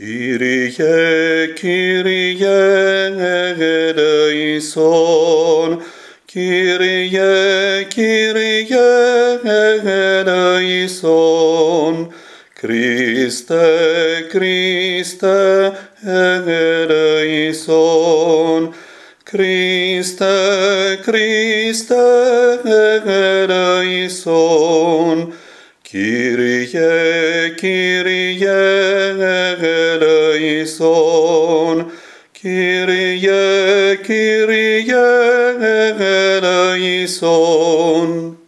Kyrie, Kyrie eleison, Kyrie, Kyrie eleison, Christe, Christe eleison, Christe, Christe eleison, Kyrie, Kyrie eleison, Kyrie, Kyrie eleison.